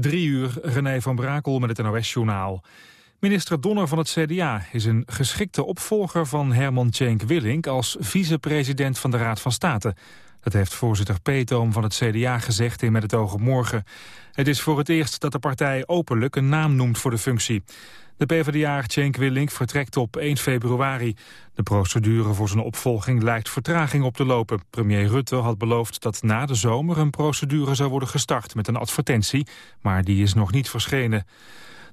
Drie uur, René van Brakel met het NOS-journaal. Minister Donner van het CDA is een geschikte opvolger van Herman Tjenk Willink... als vicepresident van de Raad van State. Dat heeft voorzitter Peetoom van het CDA gezegd in Met het oog op morgen. Het is voor het eerst dat de partij openlijk een naam noemt voor de functie. De PvdA Cenk Willink vertrekt op 1 februari. De procedure voor zijn opvolging lijkt vertraging op te lopen. Premier Rutte had beloofd dat na de zomer een procedure zou worden gestart met een advertentie, maar die is nog niet verschenen.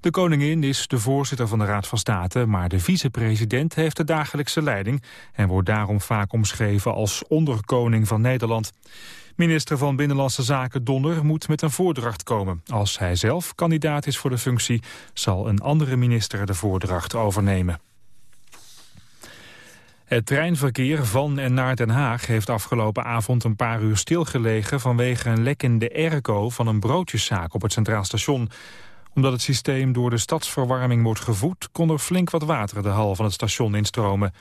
De koningin is de voorzitter van de Raad van State, maar de vicepresident heeft de dagelijkse leiding en wordt daarom vaak omschreven als onderkoning van Nederland. Minister van Binnenlandse Zaken Donner moet met een voordracht komen. Als hij zelf kandidaat is voor de functie, zal een andere minister de voordracht overnemen. Het treinverkeer van en naar Den Haag heeft afgelopen avond een paar uur stilgelegen vanwege een lek in de airco van een broodjeszaak op het Centraal Station. Omdat het systeem door de stadsverwarming wordt gevoed, kon er flink wat water de hal van het station instromen.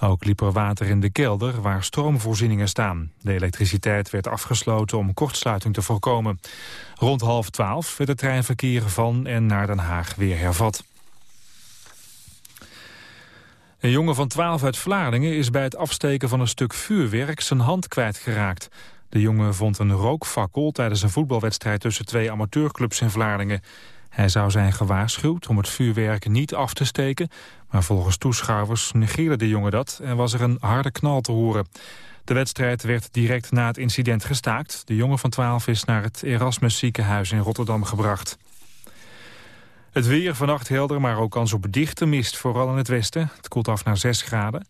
Ook liep er water in de kelder waar stroomvoorzieningen staan. De elektriciteit werd afgesloten om kortsluiting te voorkomen. Rond half twaalf werd het treinverkeer van en naar Den Haag weer hervat. Een jongen van 12 uit Vlaardingen is bij het afsteken van een stuk vuurwerk zijn hand kwijtgeraakt. De jongen vond een rookfakkel tijdens een voetbalwedstrijd tussen twee amateurclubs in Vlaardingen. Hij zou zijn gewaarschuwd om het vuurwerk niet af te steken... maar volgens toeschouwers negeerde de jongen dat en was er een harde knal te horen. De wedstrijd werd direct na het incident gestaakt. De jongen van 12 is naar het Erasmus ziekenhuis in Rotterdam gebracht. Het weer vannacht helder, maar ook kans op dichte mist, vooral in het westen. Het koelt af naar 6 graden.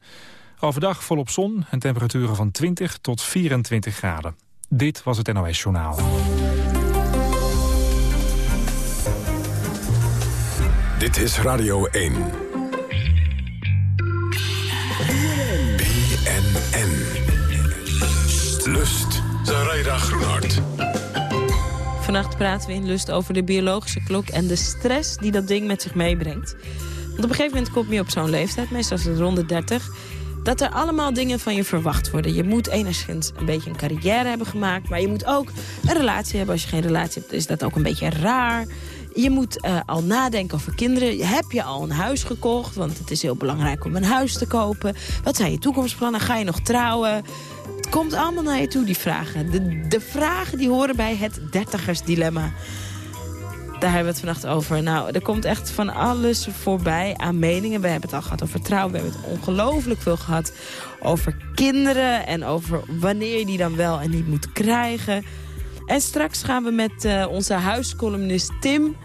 Overdag volop zon en temperaturen van 20 tot 24 graden. Dit was het NOS Journaal. Dit is Radio 1. BNN. Lust. Zaraida Groenhart. Vannacht praten we in Lust over de biologische klok en de stress die dat ding met zich meebrengt. Want op een gegeven moment kom je op zo'n leeftijd, meestal is het rond de 30... dat er allemaal dingen van je verwacht worden. Je moet enigszins een beetje een carrière hebben gemaakt... maar je moet ook een relatie hebben. Als je geen relatie hebt, is dat ook een beetje raar. Je moet uh, al nadenken over kinderen. Heb je al een huis gekocht? Want het is heel belangrijk om een huis te kopen. Wat zijn je toekomstplannen? Ga je nog trouwen? Het komt allemaal naar je toe, die vragen. De, de vragen die horen bij het dertigersdilemma. Daar hebben we het vannacht over. Nou, er komt echt van alles voorbij aan meningen. We hebben het al gehad over trouwen. We hebben het ongelooflijk veel gehad over kinderen. En over wanneer je die dan wel en niet moet krijgen. En straks gaan we met uh, onze huiscolumnist Tim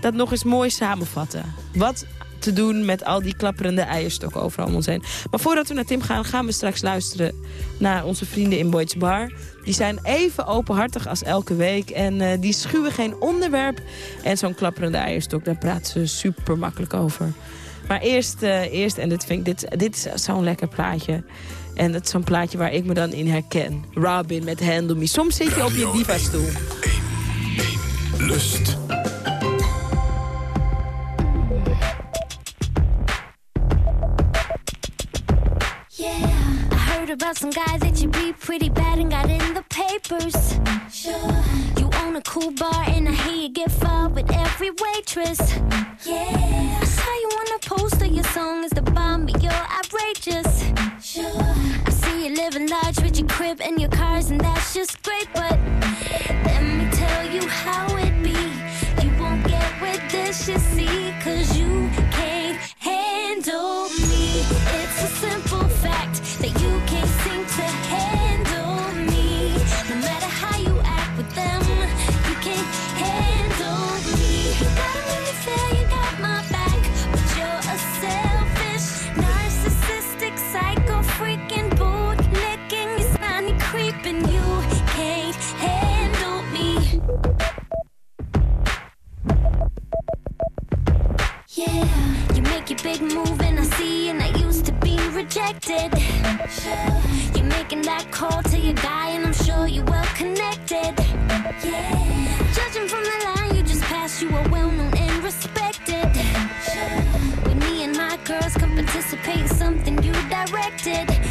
dat nog eens mooi samenvatten. Wat te doen met al die klapperende eierstokken overal om ons heen. Maar voordat we naar Tim gaan, gaan we straks luisteren naar onze vrienden in Boyd's Bar. Die zijn even openhartig als elke week en uh, die schuwen geen onderwerp. En zo'n klapperende eierstok, daar praten ze super makkelijk over. Maar eerst, uh, eerst en dit, vind ik, dit, dit is zo'n lekker plaatje. En dat is zo'n plaatje waar ik me dan in herken. Robin met Handle Me. Soms zit je op je diva-stoel. Lust. about some guy that you beat pretty bad and got in the papers. Sure. You own a cool bar and I hear you get far with every waitress. Yeah. I saw you on a poster, your song is the bomb, but you're outrageous. Sure. Large with your crib and your cars, and that's just great, but let me tell you how it be. You won't get with this, you see, cause you big move and I see and I used to be rejected. You're making that call to your guy and I'm sure you're well connected. Yeah, judging from the line you just passed, you are well known and respected. With me and my girls come participate in something you directed.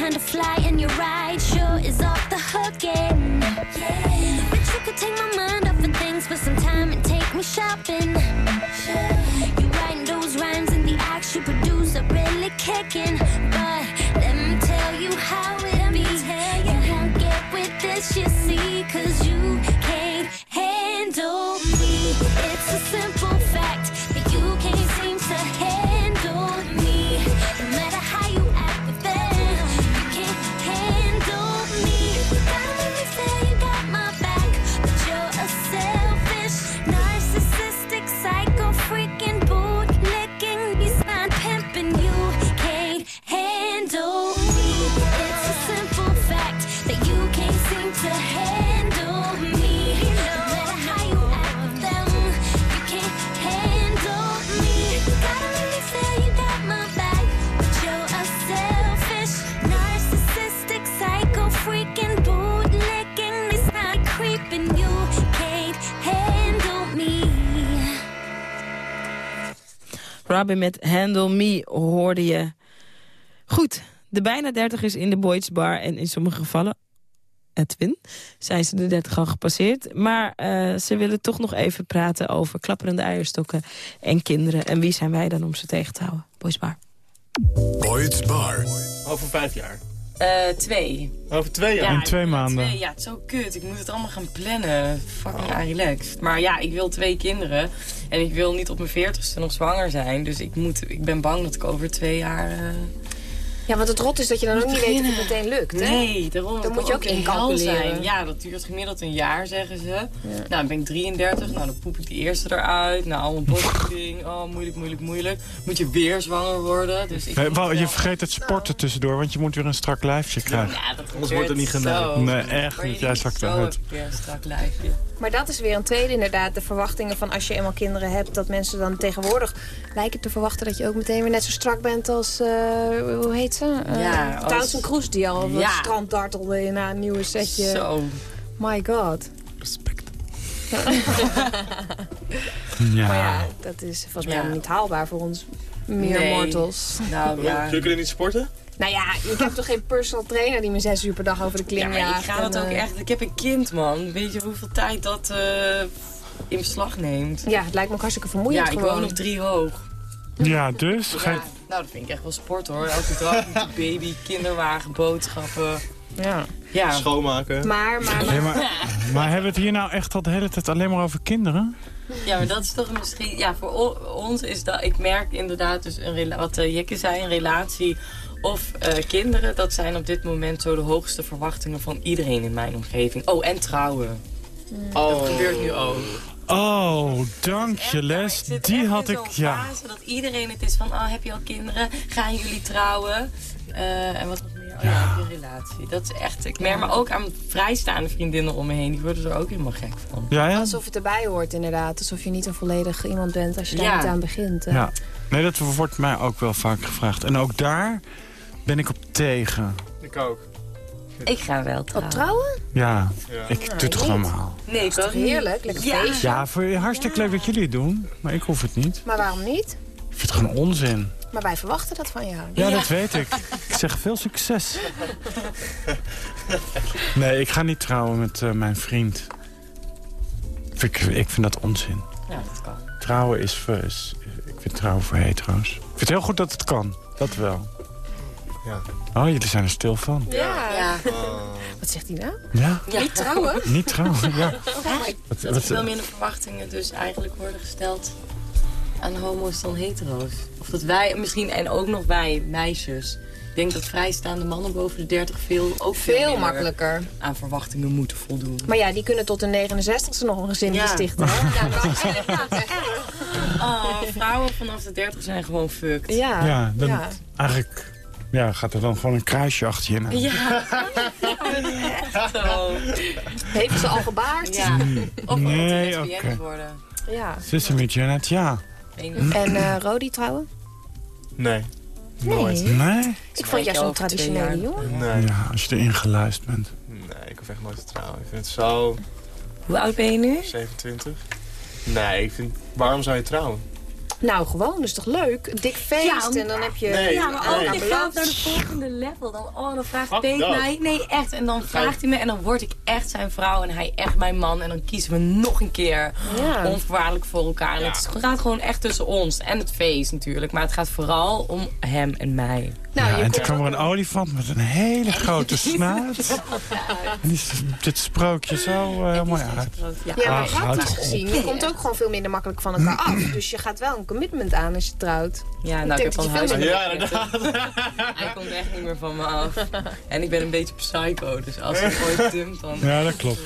Kinda fly and your ride sure is off the hooking. Yeah. But you could take my mind off of things for some time and take me shopping. Robin met Handle Me hoorde je. Goed, de bijna 30 is in de Boyd's Bar en in sommige gevallen... Edwin, zijn ze de 30 al gepasseerd. Maar eh, ze willen toch nog even praten over klapperende eierstokken en kinderen. En wie zijn wij dan om ze tegen te houden? Boyd's Bar. Boyd's Bar. Over vijf jaar. Eh, twee. Over twee jaar. Ja, In twee maanden. Twee, ja, het is zo kut. Ik moet het allemaal gaan plannen. Fucking relaxed. Maar ja, ik wil twee kinderen. En ik wil niet op mijn veertigste nog zwanger zijn. Dus ik, moet, ik ben bang dat ik over twee jaar... eh, Ja, want het rot is dat je dan ook niet weet of het meteen lukt, hè? Nee, daarom Dan moet je ook in incalculeren. zijn. Ja, dat duurt gemiddeld een jaar, zeggen ze. Nou, dan ben ik 33. Nou, dan poep ik die eerste eruit. Nou, allemaal borstvoeding. Oh, moeilijk, moeilijk, moeilijk. Moet je weer zwanger worden. Dus ik Eh, wel, je vergeet het sporten tussendoor, want je moet weer een strak lijfje krijgen. Ja, dat Anders wordt het niet zo. Nee, echt niet. Jij zakt eruit. weer een strak lijfje. Maar dat is weer een tweede inderdaad. De verwachtingen van als je eenmaal kinderen hebt... dat mensen dan tegenwoordig lijken te verwachten... dat je ook meteen weer net zo strak bent als... eh, hoe heet ze? Uh, Ja, als- Townsend Kroes die al op Ja. het strand dartelde in haar nieuwe setje. Zo. My god. Respect. Ja. Maar ja, dat is volgens mij Ja. helemaal niet haalbaar voor ons meer Nee. mortals. Nou ja. Jullie kunnen niet sporten? Nou ja, ik heb toch geen personal trainer die me zes uur per dag over de klim Ja, ik ga dat ook eh, echt... Ik heb een kind, man. Weet je hoeveel tijd dat eh, in beslag neemt? Ja, het lijkt me ook hartstikke vermoeiend Ja, ik gewoon. woon op drie hoog. Ja, dus? Ga Ja, je- nou, dat vind ik echt wel sport, hoor. Elke dag met de baby, kinderwagen, boodschappen. Ja. Ja. Schoonmaken. Maar, maar, Nee, maar, maar hebben we het hier nou echt al de hele tijd alleen maar over kinderen? ja, maar dat is toch misschien... Ja, voor ons is dat... Ik merk inderdaad dus een wat uh, Jekke zei, een relatie of eh, kinderen. Dat zijn op dit moment zo de hoogste verwachtingen van iedereen in mijn omgeving. Oh, en trouwen. Oh. Dat gebeurt nu ook. Oh, dank je Les. ik zit Die echt had in ik, ja. fase dat iedereen het is van, oh, heb je al kinderen? Gaan jullie trouwen? Eh, en wat nog meer? Oh ja, heb je relatie? Dat is echt, ik merk me ook aan vrijstaande vriendinnen om me heen. Die worden er ook helemaal gek van. Ja, ja? alsof het erbij hoort inderdaad. Alsof je niet een volledig iemand bent als je daar Ja. niet aan begint. hè. Ja. Nee, dat wordt mij ook wel vaak gevraagd. En ook daar ben ik op tegen. Ik ook. Ik ga wel trouwen. Op trouwen? Ja, Ja. ik doe het toch niet. normaal. Nee, ik Toch heerlijk, lekker Ja. feestje. Ja, voor, hartstikke leuk dat jullie het doen. Maar ik hoef het niet. Maar waarom niet? Ik vind het gewoon onzin. Maar wij verwachten dat van jou. Ja, dat weet ik. Ik zeg veel succes. Nee, ik ga niet trouwen met eh, mijn vriend. Ik, ik vind dat onzin. Ja, dat kan. Trouwen is, voor- is... Ik vind trouwen voor hetero's. Ik vind het heel goed dat het kan. Dat wel. Ja. Oh, jullie zijn er stil van. Ja. Ja. Wat zegt hij nou? Ja? ja. Niet trouwen? Niet trouwen, ja. Wat, Dat wat- er veel minder verwachtingen dus eigenlijk worden gesteld aan homo's dan hetero's. Of dat wij, misschien, en ook nog wij, meisjes. Ik denk dat vrijstaande mannen boven de 30 veel, ook veel, makkelijker. aan verwachtingen moeten voldoen. Maar ja, die kunnen tot de 69ste nog een gezin Ja. stichten. Hè? Ja, nou, Oh, vrouwen vanaf de 30 zijn gewoon fucked. ja. ja, dan ja. eigenlijk ja, gaat er dan gewoon een kruisje achter je na. Ja, echt zo. Heeft ze al gebaard? Ja. Of Nee, nee, oké. worden. Ja. Sesame Janet, ja. En eh Rodi trouwen? Nee. Nee. Nee? Ik vond jou zo'n traditionele jongen. Nee. Ja, als je erin geluisterd bent. Nee, ik hoef echt nooit te trouwen. Ik vind het zo... Hoe oud ben je nu? 27. Nee, ik vind... Waarom zou je trouwen? Nou, gewoon. Dat is toch leuk? Een dik feest Ja, en dan heb je... Nee, Ja, maar ook je gaat naar de volgende level. Dan, oh, dan vraagt Fuck Peet mij. Nee, echt. En dan vraagt hij me en dan word ik echt zijn vrouw en hij echt mijn man. En dan kiezen we nog een keer Ja. onvoorwaardelijk voor elkaar. En het gaat gewoon echt tussen ons en het feest natuurlijk. Maar het gaat vooral om hem en mij. Nou, ja, je en komt toen kwam er een olifant met een hele grote snuit. En die, dit sprookje zo eh, mooi uit. Ja. Ja, maar praktisch gezien, je komt ook gewoon veel minder makkelijk van elkaar af. Dus je gaat wel een commitment aan als je trouwt. Ja, Ik nou, ik denk heb al huis. Ja, Hij komt echt niet meer van me af. En ik ben een beetje psycho, dus als hij ooit dumpt, dan... Ja, dat klopt.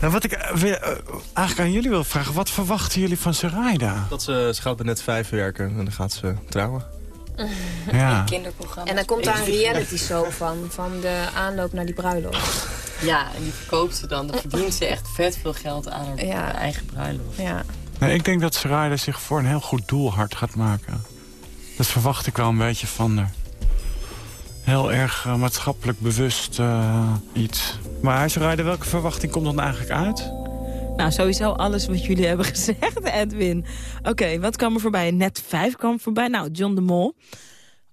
Nou, wat ik eh, eh, eigenlijk aan jullie wil vragen, wat verwachten jullie van Sarayda? Dat ze, ze gaat bij net vijf werken en dan gaat ze trouwen. Ja. Kinderprogramma. En dan komt daar een reality show van, van de aanloop naar die bruiloft. Ja, en die verkoopt ze dan. Dan verdient ze echt vet veel geld aan haar Ja. eigen bruiloft. Ja. Nee, ik denk dat Sarayda zich voor een heel goed doel hard gaat maken. Dat verwacht ik wel een beetje van haar. Heel erg eh, maatschappelijk bewust eh, iets. Maar Sarayda, welke verwachting komt dan eigenlijk uit? Nou, sowieso alles wat jullie hebben gezegd, Edwin. Oké, wat kwam er voorbij? Net 5 kwam voorbij. Nou, John de Mol.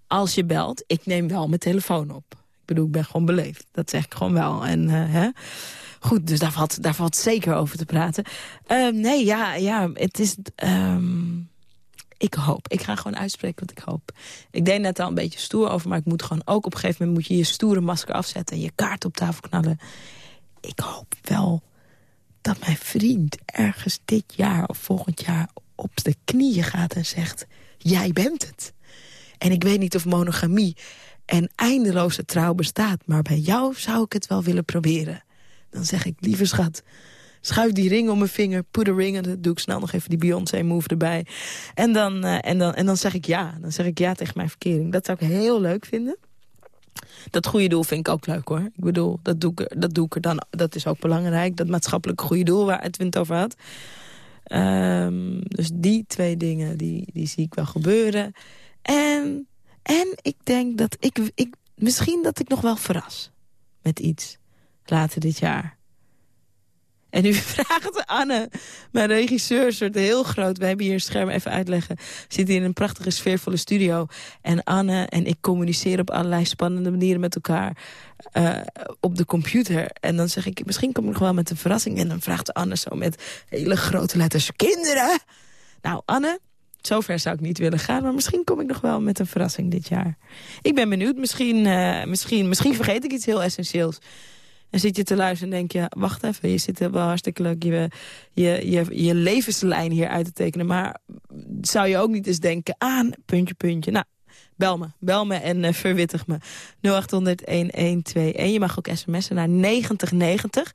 Als je belt, ik neem wel mijn telefoon op. Ik bedoel, ik ben gewoon beleefd. Dat zeg ik gewoon wel. En, eh, hè? Goed, dus daar valt, daar valt zeker over te praten. Ehm, nee, ja, ja, het is... ehm, ik hoop. Ik ga gewoon uitspreken wat ik hoop. Ik deed net al een beetje stoer over, maar ik moet gewoon ook op een gegeven moment... moet je je stoere masker afzetten en je kaart op tafel knallen. Ik hoop wel dat mijn vriend ergens dit jaar of volgend jaar op de knieën gaat en zegt... jij bent het. En ik weet niet of monogamie en eindeloze trouw bestaat... maar bij jou zou ik het wel willen proberen. Dan zeg ik, lieve schat, schuif die ring om mijn vinger... put a ring, en dan doe ik snel nog even die Beyoncé-move erbij. En dan, eh, en, dan, en dan zeg ik ja. Dan zeg ik ja tegen mijn verkering. Dat zou ik heel leuk vinden. Dat goede doel vind ik ook leuk hoor. Ik bedoel, dat doe ik, dat doe ik er dan. Dat is ook belangrijk. Dat maatschappelijk goede doel waar Edwin het over had. Ehm, dus die twee dingen, die, die zie ik wel gebeuren. En, en ik denk dat ik, ik... Misschien dat ik nog wel verras. Met iets. Later dit jaar. En nu vraagt Anne, mijn regisseur, soort heel groot... we hebben hier een scherm even uitleggen... zit hier in een prachtige, sfeervolle studio. En Anne en ik communiceren op allerlei spannende manieren met elkaar... eh, op de computer. En dan zeg ik, misschien kom ik nog wel met een verrassing. En dan vraagt Anne zo met hele grote letters... Kinderen! Nou, Anne, zover zou ik niet willen gaan... maar misschien kom ik nog wel met een verrassing dit jaar. Ik ben benieuwd, misschien, eh, misschien, misschien vergeet ik iets heel essentieels... En zit je te luisteren en denk je, wacht even, je zit wel hartstikke leuk je, je, je, je levenslijn hier uit te tekenen. Maar zou je ook niet eens denken aan, puntje, puntje. Nou, bel me, bel me en eh, verwittig me. 0800-1121. Je mag ook sms'en naar 9090.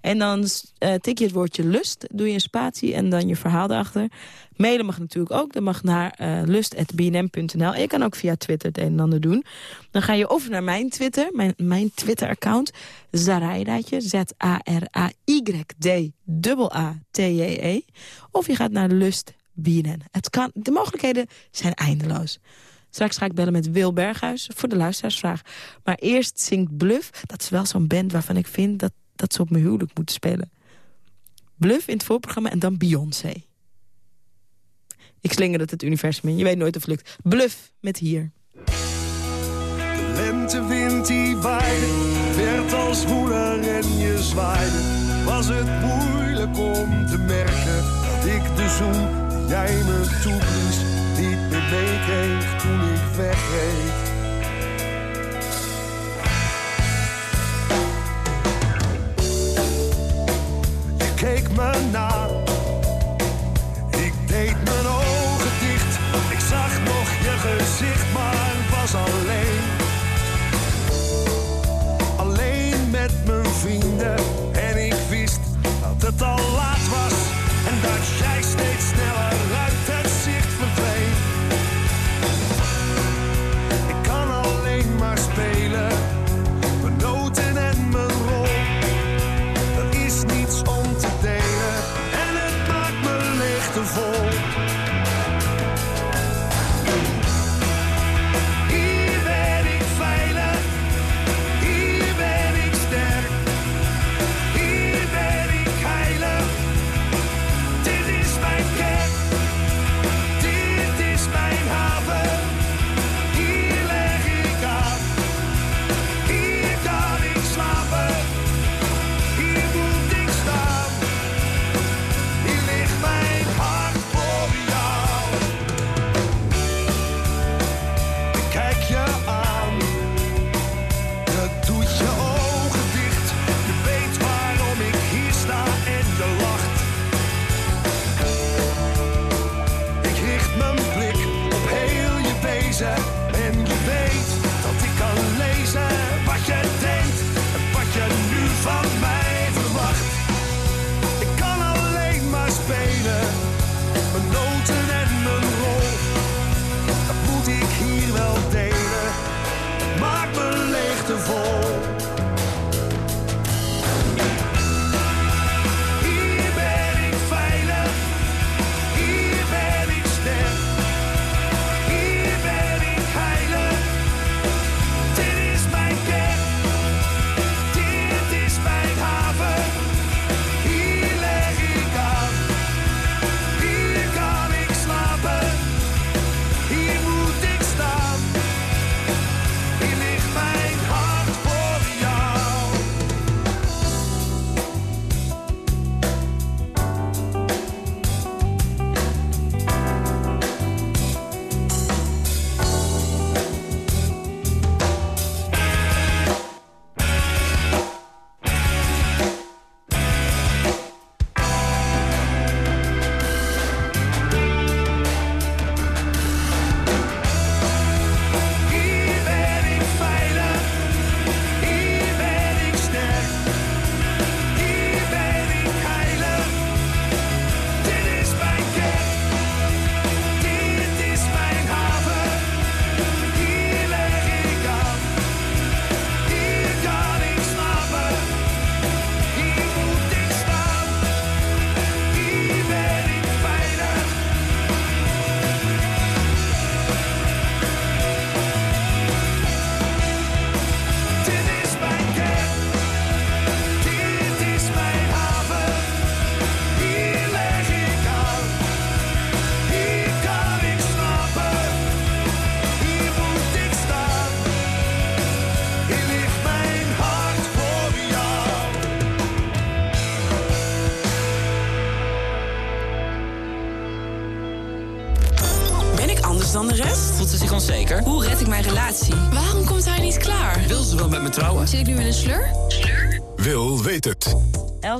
En dan eh, tik je het woordje lust, doe je een spatie en dan je verhaal erachter. Mailen mag natuurlijk ook. Dat mag naar eh lust.bnm.nl. Je kan ook via Twitter het een en ander doen. Dan ga je of naar mijn Twitter, mijn, mijn Twitter-account. Zaraidaatje, Z-A-R-A-Y-D-A-T-J-E. Of je gaat naar Lust BNN. Het kan, de mogelijkheden zijn eindeloos. Straks ga ik bellen met Wil Berghuis voor de luisteraarsvraag. Maar eerst zingt Bluff. Dat is wel zo'n band waarvan ik vind dat, dat ze op mijn huwelijk moeten spelen. Bluff in het voorprogramma en dan Beyoncé. Ik slinger het het universum in. Je weet nooit of het lukt. Bluff met hier. De lentewind die waaide, werd als woeler en je zwaaide. Was het moeilijk om te merken dat ik de zoen jij me toeblies niet meer meekreeg wegreed. Je keek me na,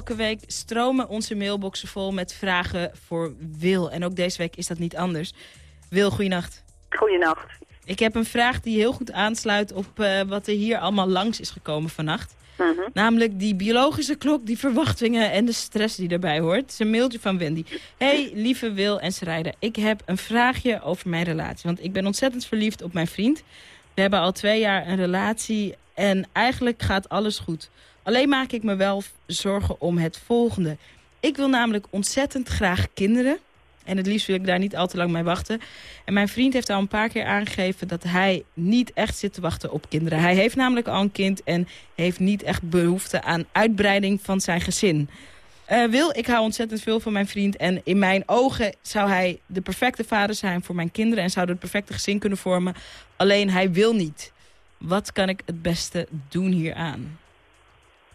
Elke week stromen onze mailboxen vol met vragen voor Wil. En ook deze week is dat niet anders. Wil, goeienacht. Goeienacht. Ik heb een vraag die heel goed aansluit op eh, wat er hier allemaal langs is gekomen vannacht. Mhm. Namelijk die biologische klok, die verwachtingen en de stress die daarbij hoort. Het is een mailtje van Wendy. Hey, lieve Wil en Schrijder. Ik heb een vraagje over mijn relatie. Want ik ben ontzettend verliefd op mijn vriend. We hebben al twee jaar een relatie en eigenlijk gaat alles goed. Alleen maak ik me wel zorgen om het volgende. Ik wil namelijk ontzettend graag kinderen. En het liefst wil ik daar niet al te lang mee wachten. En mijn vriend heeft al een paar keer aangegeven dat hij niet echt zit te wachten op kinderen. Hij heeft namelijk al een kind en heeft niet echt behoefte aan uitbreiding van zijn gezin. Eh, wil, ik hou ontzettend veel van mijn vriend. En in mijn ogen zou hij de perfecte vader zijn voor mijn kinderen. En zou het perfecte gezin kunnen vormen. Alleen hij wil niet. Wat kan ik het beste doen hieraan?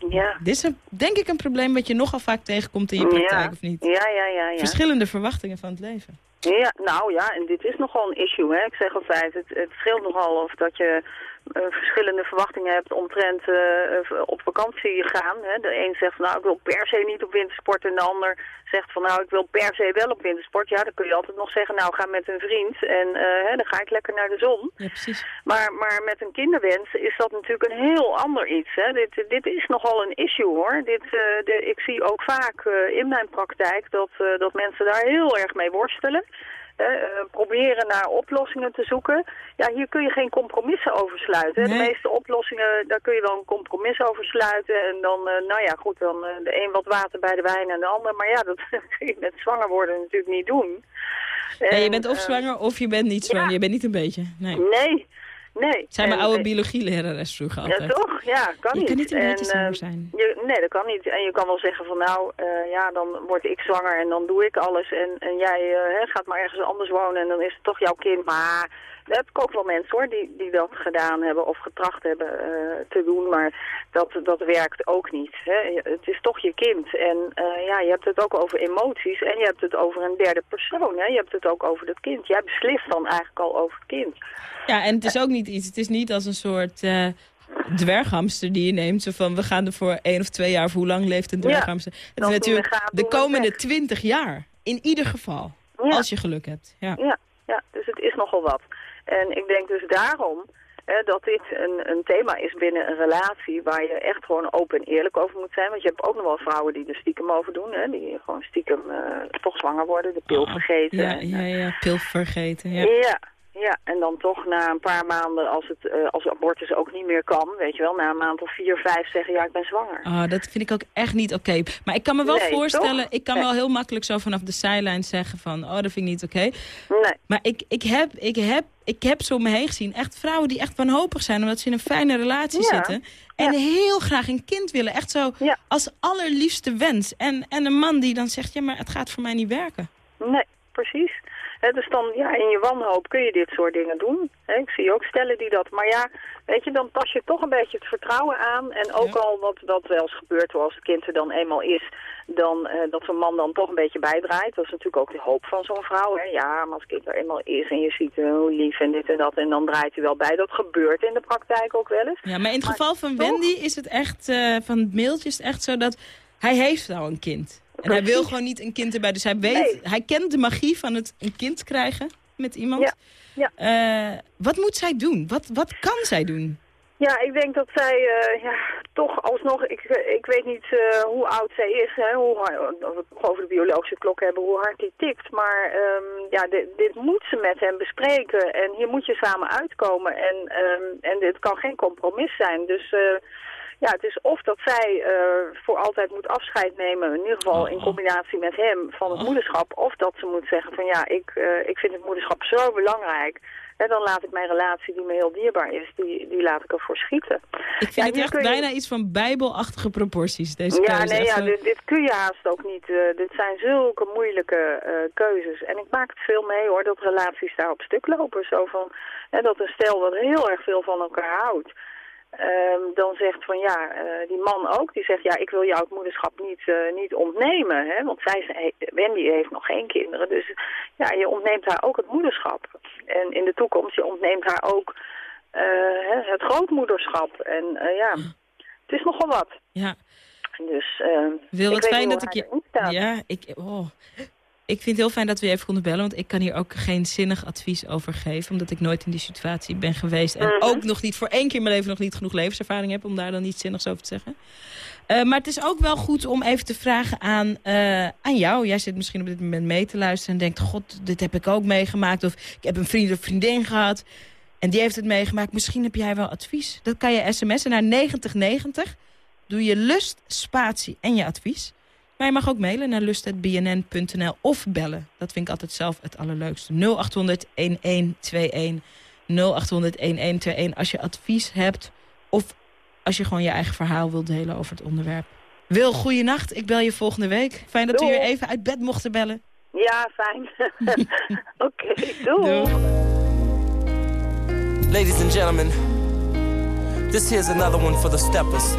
Ja. Dit is een, denk ik een probleem wat je nogal vaak tegenkomt in je praktijk, ja. of niet? Ja, ja, ja, ja. Verschillende verwachtingen van het leven. Ja, nou ja, en dit is nogal een issue. Hè. Ik zeg altijd, het, het scheelt nogal of dat je eh, verschillende verwachtingen hebt omtrent eh, op vakantie gaan. Hè. De een zegt van nou ik wil per se niet op wintersport en de ander zegt van nou ik wil per se wel op wintersport. Ja, dan kun je altijd nog zeggen nou ga met een vriend en hè, dan ga ik lekker naar de zon. Ja, precies. Maar, maar met een kinderwens is dat natuurlijk een heel ander iets. Hè. Dit, dit is nogal een issue hoor. Dit, de, ik zie ook vaak in mijn praktijk dat, dat mensen daar heel erg mee worstelen. Eh, proberen naar oplossingen te zoeken. Ja, hier kun je geen compromissen over sluiten. Nee. De meeste oplossingen, daar kun je wel een compromis over sluiten. En dan, eh, nou ja, goed, dan eh, de een wat water bij de wijn en de ander. Maar ja, dat kun je met zwanger worden natuurlijk niet doen. Ja, je En, bent of zwanger of je bent niet zwanger. ja. Je bent niet een beetje. Nee. Nee, nee. Zijn mijn oude eh, biologielerares vroeger ja, altijd. toch? Ja, kan Je niet. kan niet een beetje En, zwanger eh, zijn. Je, nee, dat kan niet. En je kan wel zeggen van nou, eh, ja, dan word ik zwanger en dan doe ik alles. En, en jij eh, gaat maar ergens anders wonen en dan is het toch jouw kind. Maar heb ik ook wel mensen hoor, die, die dat gedaan hebben of getracht hebben eh, te doen. Maar dat, dat werkt ook niet. Hè. Het is toch je kind. En eh, ja, je hebt het ook over emoties en je hebt het over een derde persoon. Hè. Je hebt het ook over het kind. Jij beslist dan eigenlijk al over het kind. Ja, en het is ook niet iets. Het is niet als een soort eh, dwerghamster die je neemt. Zo van, we gaan er voor één of twee jaar, of hoe lang leeft een Ja, dwerghamster? Het is natuurlijk de komende twintig jaar. In ieder geval. Ja. Als je geluk hebt. Ja. Ja, ja, dus het is nogal wat. En ik denk dus daarom hè, dat dit een, een thema is binnen een relatie waar je echt gewoon open en eerlijk over moet zijn. Want je hebt ook nog wel vrouwen die er stiekem over doen, hè, die gewoon stiekem uh, toch zwanger worden, de pil vergeten. Ja, ja, ja, pil vergeten. Ja. ja. Ja, en dan toch na een paar maanden, als, het, uh, als abortus ook niet meer kan, weet je wel, na een maand of vier, vijf zeggen, ja, ik ben zwanger. Ah, dat vind ik ook echt niet oké. Maar ik kan me wel Nee, voorstellen, toch? ik kan Nee. wel heel makkelijk zo vanaf de zijlijn zeggen van, oh, dat vind ik niet oké. Nee. Maar ik, ik heb, ik heb, ik heb zo om me heen gezien, echt vrouwen die echt wanhopig zijn, omdat ze in een fijne relatie Ja. zitten. En heel graag een kind willen, echt zo als allerliefste wens. En, en een man die dan zegt, ja, maar het gaat voor mij niet werken. Nee, precies. Dus dan, ja, in je wanhoop kun je dit soort dingen doen. Ik zie ook stellen die dat, maar ja, weet je, dan pas je toch een beetje het vertrouwen aan. En ook al wat dat wel eens gebeurt, als het kind er dan eenmaal is, dan eh, dat zo'n man dan toch een beetje bijdraait. Dat is natuurlijk ook de hoop van zo'n vrouw. Hè. Ja, maar als het kind er eenmaal is en je ziet eh, hoe lief en dit en dat, en dan draait hij wel bij. Dat gebeurt in de praktijk ook wel eens. Ja, maar in het geval van Wendy is het echt, eh, van het mailtje is het echt zo dat hij heeft al een kind. En hij wil gewoon niet een kind erbij. Dus hij weet, hij kent de magie van het een kind krijgen met iemand. Ja. Eh, wat moet zij doen? Wat, wat kan zij doen? Ja, ik denk dat zij eh, ja, toch alsnog, ik, ik weet niet eh, hoe oud zij is, hè, hoe, als we het over de biologische klok hebben, hoe hard die tikt. Maar ehm, ja, dit, dit moet ze met hem bespreken en hier moet je samen uitkomen. En, ehm, en dit kan geen compromis zijn. Dus ja, het is of dat zij eh, voor altijd moet afscheid nemen, in ieder geval in combinatie met hem, van het moederschap. Of dat ze moet zeggen van ja, ik, eh, ik vind het moederschap zo belangrijk. Hè, dan laat ik mijn relatie die me heel dierbaar is, die, die laat ik ervoor schieten. Ik vind Ja, het echt je- bijna iets van bijbelachtige proporties, deze ja, keuze. nee, ja, dit, dit kun je haast ook niet. eh, dit zijn zulke moeilijke keuzes. En ik maak het veel mee hoor, dat relaties daar op stuk lopen. Zo van, hè, dat een stel wat heel erg veel van elkaar houdt. Ehm, dan zegt van ja, eh, die man ook, die zegt ja, ik wil jou het moederschap niet, eh, niet ontnemen. Hè? Want zij, Wendy heeft nog geen kinderen, dus ja, je ontneemt haar ook het moederschap. En in de toekomst, je ontneemt haar ook eh, het grootmoederschap. En ja, het is nogal wat. Ja. Dus eh Wil het fijn dat ik je... Ja, ik... Oh. Ik vind het heel fijn dat we je even konden bellen, want ik kan hier ook geen zinnig advies over geven, omdat ik nooit in die situatie ben geweest en Mhm. ook nog niet voor één keer in mijn leven nog niet genoeg levenservaring heb om daar dan iets zinnigs over te zeggen. Eh, maar het is ook wel goed om even te vragen aan, eh, aan jou. Jij zit misschien op dit moment mee te luisteren en denkt, god, dit heb ik ook meegemaakt. Of ik heb een vriend of vriendin gehad en die heeft het meegemaakt. Misschien heb jij wel advies. Dat kan je sms'en naar 9090. Doe je lust, spatie en je advies. Maar je mag ook mailen naar lust.bnn.nl of bellen. Dat vind ik altijd zelf het allerleukste. 0800 1121 0800 1121 als je advies hebt of als je gewoon je eigen verhaal wilt delen over het onderwerp. Wil, goeienacht. Ik bel je volgende week. Fijn dat we hier even uit bed mochten bellen. Ja, fijn. Oké, doei. Ladies and gentlemen, this here's another one for the steppers.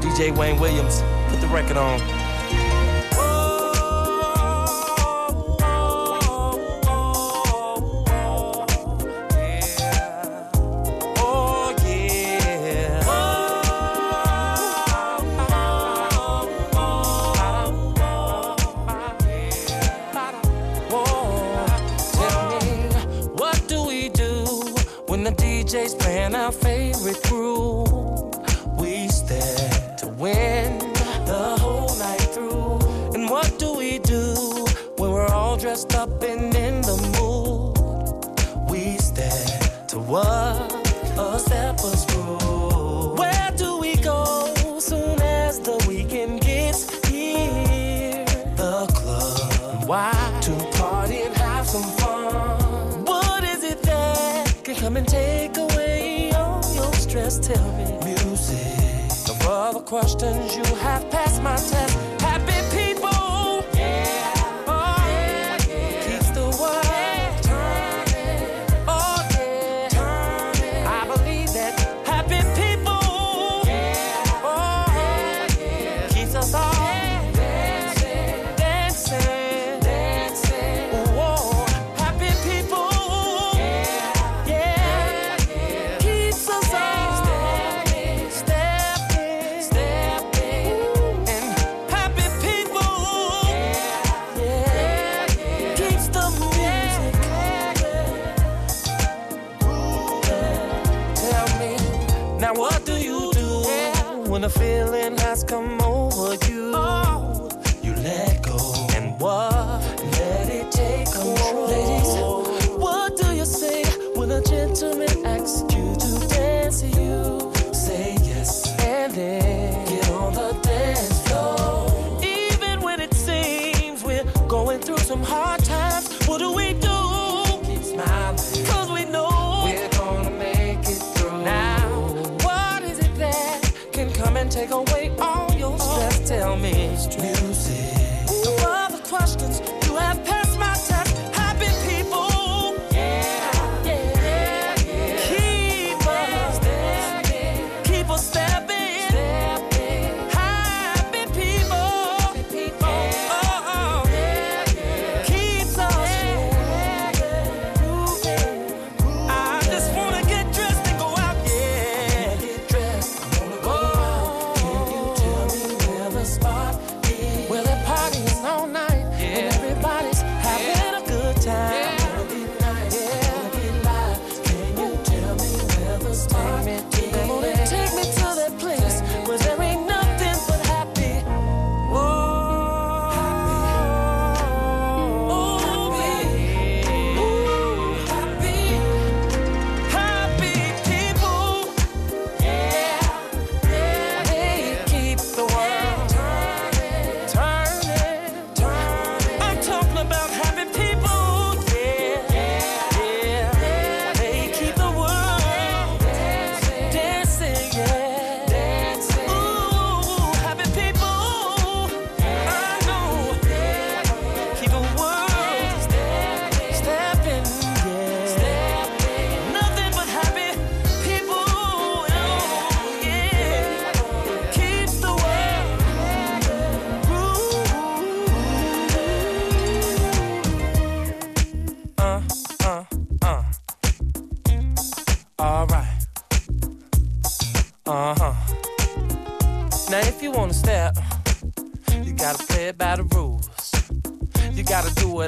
DJ Wayne Williams, put the record on.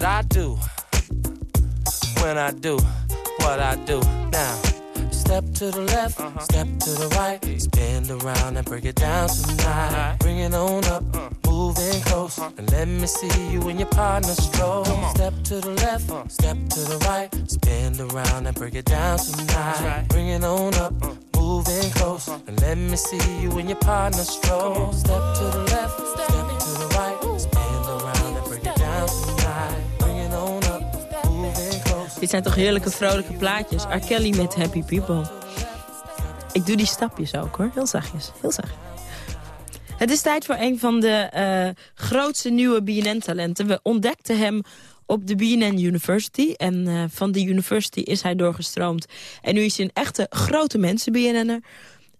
What I do when I do what I do. Now, step to the left, step to the right, spin around and break it down tonight. Bring it on up, moving close, and let me see you and your partner stroll. Step to the left, step to the right, spin around and break it down tonight. Bring it on up, moving close, and let me see you and your partner stroll. Step to the left, step to the right, Dit zijn toch heerlijke vrolijke plaatjes. R. Kelly met Happy People. Ik doe die stapjes ook hoor. Heel zachtjes. Heel zacht. Het is tijd voor een van de eh, grootste nieuwe BNN-talenten. We ontdekten hem op de BNN University. En eh, van die university is hij doorgestroomd. En nu is hij een echte grote mensen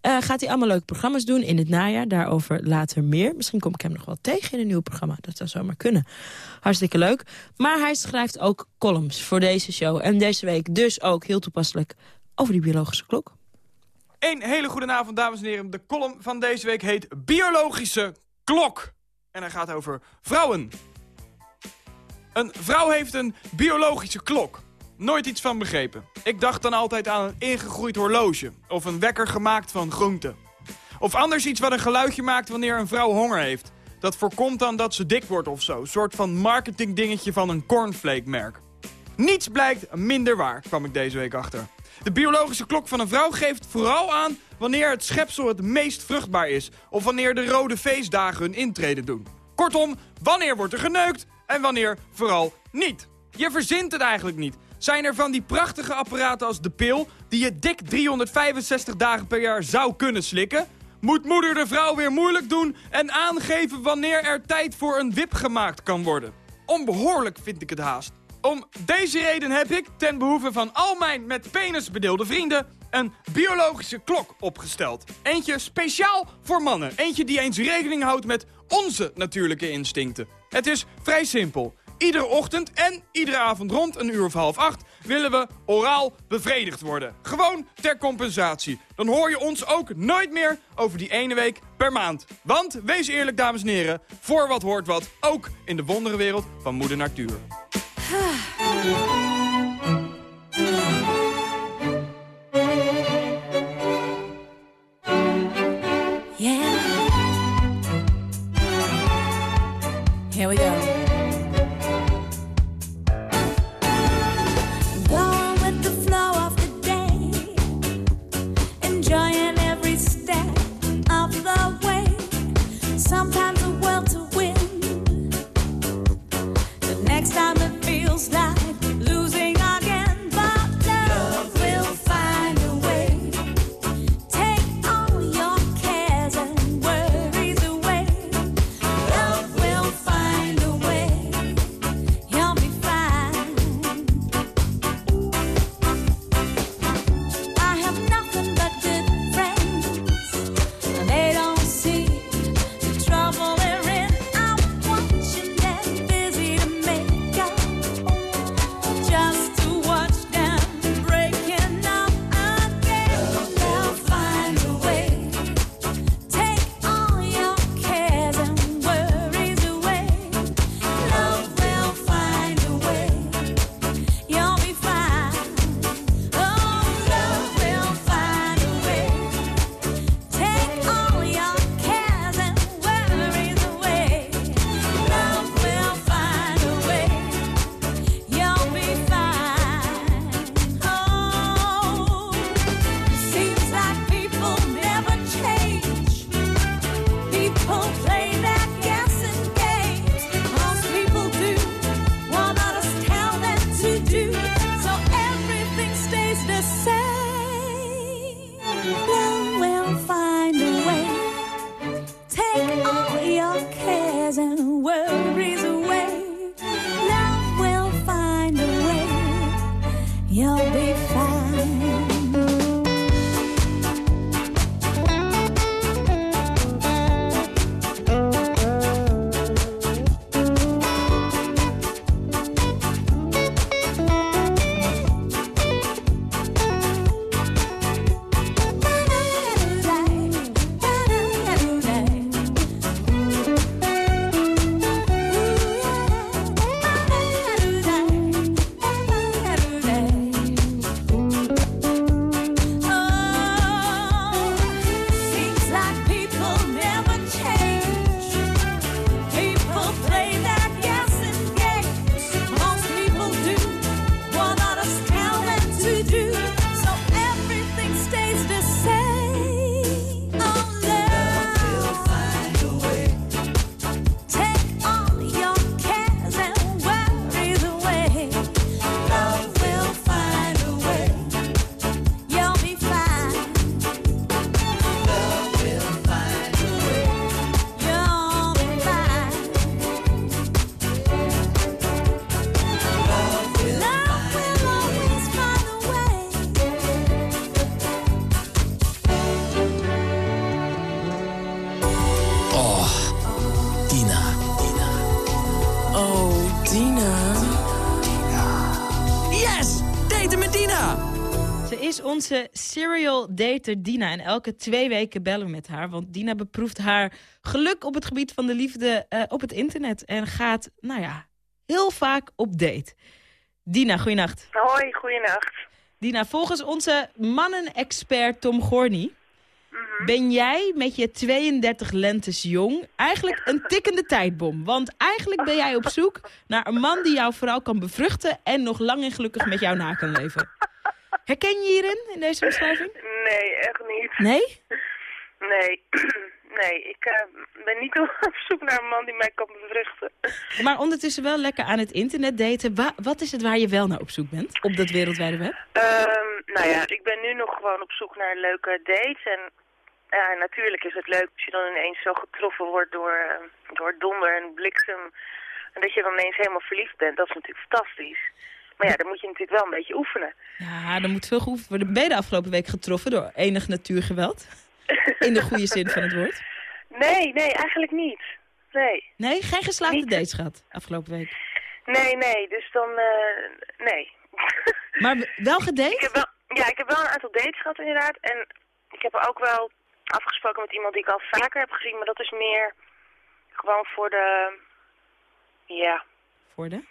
Eh gaat hij allemaal leuke programma's doen in het najaar. Daarover later meer. Misschien kom ik hem nog wel tegen in een nieuw programma. Dat zou zomaar kunnen. Hartstikke leuk. Maar hij schrijft ook columns voor deze show. En deze week dus ook heel toepasselijk over die biologische klok. Een hele goede avond, dames en heren. De column van deze week heet Biologische Klok. En hij gaat over vrouwen. Een vrouw heeft een biologische klok. Nooit iets van begrepen. Ik dacht dan altijd aan een ingegroeid horloge. Of een wekker gemaakt van groenten. Of anders iets wat een geluidje maakt wanneer een vrouw honger heeft. Dat voorkomt dan dat ze dik wordt of zo. Een soort van marketingdingetje van een cornflake merk. Niets blijkt minder waar, kwam ik deze week achter. De biologische klok van een vrouw geeft vooral aan wanneer het schepsel het meest vruchtbaar is. Of wanneer de rode feestdagen hun intrede doen. Kortom, wanneer wordt er geneukt en wanneer vooral niet. Je verzint het eigenlijk niet. Zijn er van die prachtige apparaten als de pil... die je dik 365 dagen per jaar zou kunnen slikken? Moet moeder de vrouw weer moeilijk doen en aangeven wanneer er tijd voor een wip gemaakt kan worden? Onbehoorlijk vind ik het haast. Om deze reden heb ik, ten behoeve van al mijn met penis bedeelde vrienden... een biologische klok opgesteld. Eentje speciaal voor mannen. Eentje die eens rekening houdt met onze natuurlijke instincten. Het is vrij simpel. Iedere ochtend en iedere avond rond een uur of half acht willen we oraal bevredigd worden. Gewoon ter compensatie. Dan hoor je ons ook nooit meer over die ene week per maand. Want, wees eerlijk dames en heren, voor wat hoort wat, ook in de wonderenwereld van moeder natuur. Here we go. Dater Dina. En elke twee weken bellen we met haar. Want Dina beproeft haar geluk op het gebied van de liefde eh, op het internet. En gaat, nou ja, heel vaak op date. Dina, goeienacht. Hoi, goeienacht. Dina, volgens onze mannen-expert Tom Gorny... ben jij met je 32 lentes jong eigenlijk een tikkende tijdbom. Want eigenlijk ben jij op zoek naar een man die jou vooral kan bevruchten... en nog lang en gelukkig met jou na kan leven. Herken je hierin, in deze beschrijving? Nee, echt niet. Nee? Nee, nee ik eh, ben niet op zoek naar een man die mij kan bevruchten. Maar ondertussen wel lekker aan het internet daten. Wa- wat is het waar je wel naar op zoek bent op dat wereldwijde web? Ehm, nou ja, ik ben nu nog gewoon op zoek naar leuke dates. En ja, natuurlijk is het leuk als je dan ineens zo getroffen wordt door, eh, door donder en bliksem. En dat je dan ineens helemaal verliefd bent. Dat is natuurlijk fantastisch. Maar ja, dan moet je natuurlijk wel een beetje oefenen. Ja, er moet veel geoefend worden. Ben je de afgelopen week getroffen door enig natuurgeweld? In de goede zin van het woord. Nee, nee, eigenlijk niet. Nee. Nee, geen geslaagde dates gehad afgelopen week. Nee, nee, dus dan, eh, nee. Maar wel gedate? Ik heb wel, ja, ik heb wel een aantal dates gehad inderdaad. En ik heb ook wel afgesproken met iemand die ik al vaker heb gezien. Maar dat is meer gewoon voor de, ja, Voor de?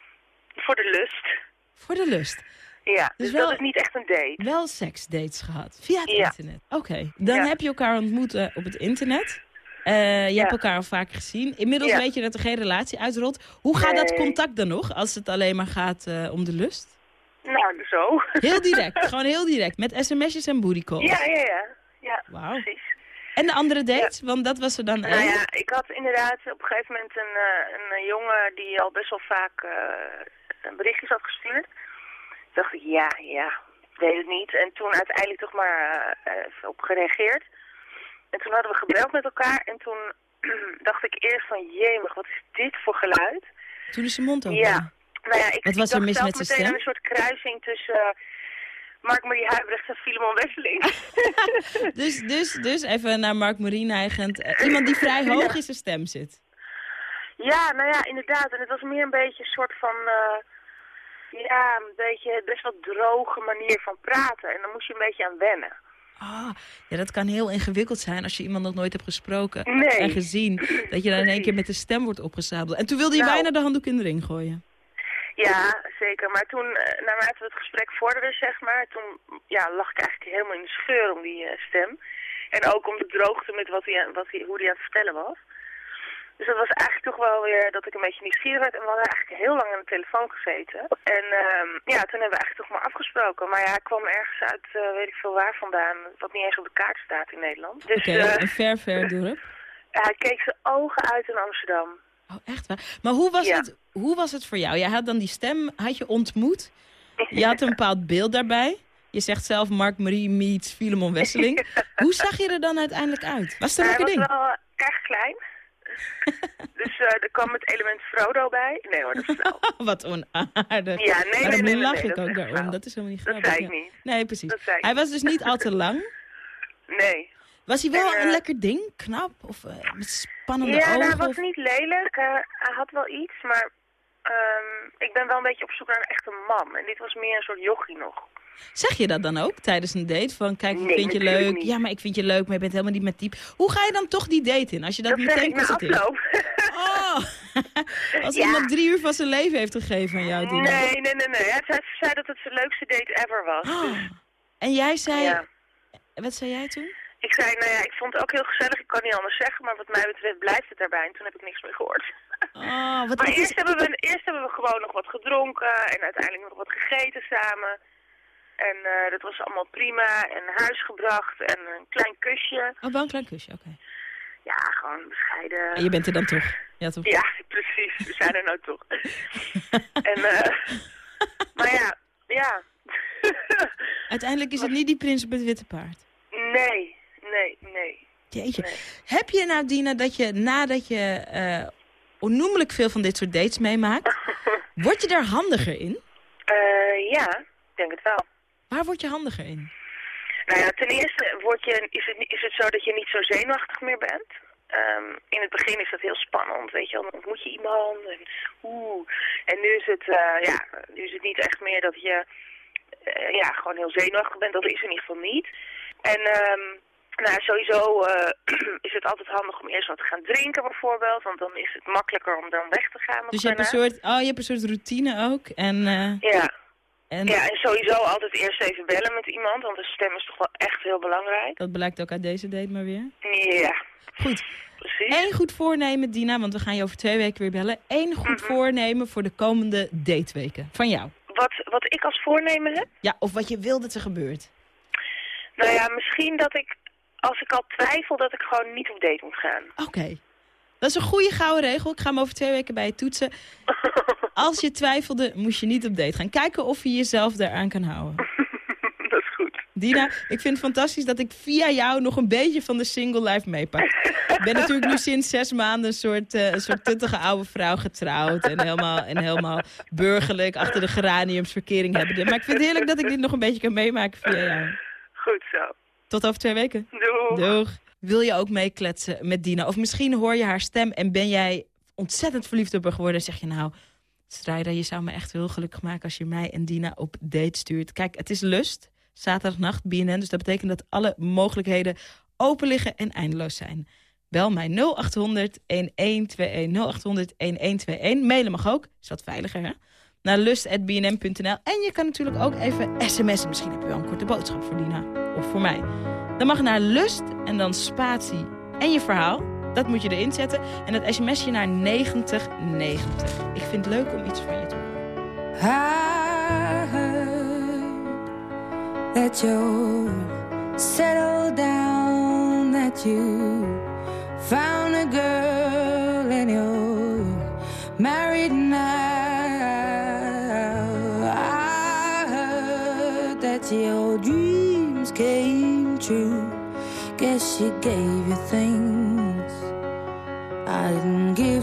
voor de lust. Voor de lust. Ja, Dus dus, wel- dat is niet echt een date. Wel seksdates gehad. Via het Ja. internet. Oké. Dan Ja. heb je elkaar ontmoet eh, op het internet. Eh, je hebt elkaar al vaker gezien. Inmiddels weet je dat er geen relatie uitrolt. Hoe gaat dat contact dan nog, als het alleen maar gaat eh, om de lust? Nou, zo. Heel direct, gewoon heel direct. Met sms'jes en booty calls. Ja, ja, ja. Ja, Wauw. precies. En de andere dates? Want dat was er dan Nou ja, ik had inderdaad op een gegeven moment een, een, jongen die al best wel vaak berichtjes had gestuurd. Toen dacht ik, ja, ja, ik weet het niet. En toen uiteindelijk toch maar eh, even op gereageerd. En toen hadden we gebeld met elkaar en toen dacht ik eerst van, jemig, wat is dit voor geluid? Toen is zijn mond open. Ja, nou ja, ik, Wat was er mis met zijn stem? een soort kruising tussen uh, Mark-Marie Huibrecht en Filemon Wesseling. Dus, dus, dus even naar Mark Marie neigend. Eh, iemand die vrij hoog in zijn stem zit. Ja, nou ja, inderdaad. En het was meer een beetje een soort van, eh, ja, een beetje best wel droge manier van praten. En dan moest je een beetje aan wennen. Ah, ja, dat kan heel ingewikkeld zijn als je iemand nog nooit hebt gesproken Nee. en gezien. Dat je dan in één keer met de stem wordt opgezadeld. En toen wilde je Nou. bijna de handdoek in de ring gooien. Ja, zeker. Maar toen, eh, naarmate we het gesprek vorderden, zeg maar, toen ja, lag ik eigenlijk helemaal in de scheur om die eh, stem. En ook om de droogte met wat hij, wat hij, hoe hij aan het vertellen was. Dus dat was eigenlijk toch wel weer dat ik een beetje nieuwsgierig werd. En we hadden eigenlijk heel lang aan de telefoon gezeten. En ehm, ja, toen hebben we eigenlijk toch maar afgesproken. Maar ja, hij kwam ergens uit, eh, weet ik veel waar vandaan, wat niet eens op de kaart staat in Nederland. Dus Oké, eh, een ver, ver dorp. hij keek zijn ogen uit in Amsterdam. Oh, echt waar? Maar hoe was, Ja. het, hoe was het voor jou? Jij had dan die stem, had je ontmoet. Je had een bepaald beeld daarbij. Je zegt zelf Mark Marie meets Filemon Wesseling. Hoe zag je er dan uiteindelijk uit? Was het een hij leuke was ding? wel eh, erg klein. dus eh, er kwam het element Frodo bij. Nee hoor, dat is flauw. Wat onaardig. Ja, nee, maar nee, nee, lach nee, ik dat ook daarom. Dat is helemaal niet Dat grappig. zei ik ja. niet. Nee, precies. Dat Hij niet. was dus niet al te lang. Nee. Was hij wel En, eh, een lekker ding? Knap? Of eh, met spannende ja, ogen? hij was of- niet lelijk. hij had wel iets, maar ehm, ik ben wel een beetje op zoek naar een echte man. En dit was meer een soort jochie nog. Zeg je dat dan ook tijdens een date? Van kijk, ik Nee, vind je leuk. niet. Ja, maar ik vind je leuk, maar je bent helemaal niet mijn type. Hoe ga je dan toch die date in? Als je dat, Dat meteen constateert? Oh, als Ja. iemand drie uur van zijn leven heeft gegeven aan jou, Dina. Nee, nee, nee, nee. Hij zei, zei dat het zijn leukste date ever was. Oh. Dus, En jij zei... Ja. Wat zei jij toen? ik zei, nou ja, ik vond het ook heel gezellig. Ik kan niet anders zeggen, maar wat mij betreft blijft het daarbij. En toen heb ik niks meer gehoord. Oh, wat maar is- eerst, hebben we, eerst hebben we gewoon nog wat gedronken en uiteindelijk nog wat gegeten samen. En eh, dat was allemaal prima. En huis gebracht en een klein kusje. Oh, wel een klein kusje, oké. Ja, gewoon bescheiden. En je bent er dan toch? Ja, toch? Ja, precies. We zijn er nou toch. en, eh maar ja, ja. Uiteindelijk is het niet die prins op het witte paard. nee, nee, nee. Jeetje. Heb je nou, Dina, dat je nadat je eh, onnoemelijk veel van dit soort dates meemaakt... word je daar handiger in? Ja, ik denk het wel. Waar word je handiger in? Nou ja, ten eerste word je, is, het, is het zo dat je niet zo zenuwachtig meer bent. Ehm, in het begin is dat heel spannend, weet je wel. Dan ontmoet je iemand en oeh. En nu is het, eh, ja, nu is het niet echt meer dat je eh, ja, gewoon heel zenuwachtig bent. Dat is in ieder geval niet. En ehm, nou, sowieso eh, is het altijd handig om eerst wat te gaan drinken bijvoorbeeld. Want dan is het makkelijker om dan weg te gaan. Dus je hebt, een soort, oh, je hebt een soort routine ook. En, Ja. En ja, en sowieso altijd eerst even bellen met iemand, want de stem is toch wel echt heel belangrijk. dat blijkt ook uit deze date maar weer. Ja, Goed. precies. Eén goed voornemen, Dina, want we gaan je over twee weken weer bellen. Eén goed Mhm. voornemen voor de komende dateweken. Van jou. Wat, wat ik als voornemen heb? Ja, of wat je wil dat er gebeurt. Nou ja, misschien dat ik, als ik al twijfel, dat ik gewoon niet op date moet gaan. Oké. Dat is een goede gouden regel. Ik ga hem over twee weken bij je toetsen. Als je twijfelde, moest je niet op date gaan. Kijken of je jezelf daaraan kan houden. dat is goed. Dina, ik vind het fantastisch dat ik via jou nog een beetje van de single life meepak. Ik ben natuurlijk nu sinds zes maanden een soort, eh, een soort tuttige oude vrouw getrouwd. En helemaal, en helemaal burgerlijk achter de geraniumsverkering hebben. Maar ik vind het heerlijk dat ik dit nog een beetje kan meemaken via jou. Goed zo. Tot over twee weken. Doeg. Doeg. Wil je ook meekletsen met Dina? Of misschien hoor je haar stem en ben jij ontzettend verliefd op haar geworden... en zeg je nou, Strijder, je zou me echt heel gelukkig maken... als je mij en Dina op date stuurt. Kijk, het is lust, zaterdagnacht, BNN... dus dat betekent dat alle mogelijkheden open liggen en eindeloos zijn. Bel mij 0800 1121 0800 1121. Mailen mag ook, is wat veiliger hè? Naar lust.bnm.nl. En je kan natuurlijk ook even sms'en. Misschien heb je wel een korte boodschap voor Dina of voor mij. Dan mag naar lust en dan spatie en je verhaal. Dat moet je erin zetten. En dat sms'je naar 9090. Ik vind het leuk om iets van je te horen. I heard that you settled down, that you found a girl and you're married now. I heard that your dreams came true. Guess she gave you things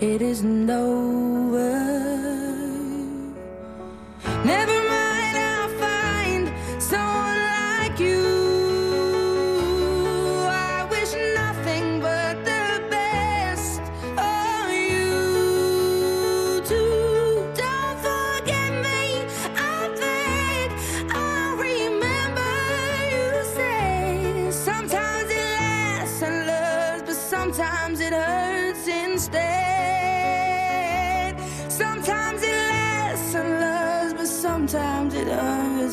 it isn't over. Never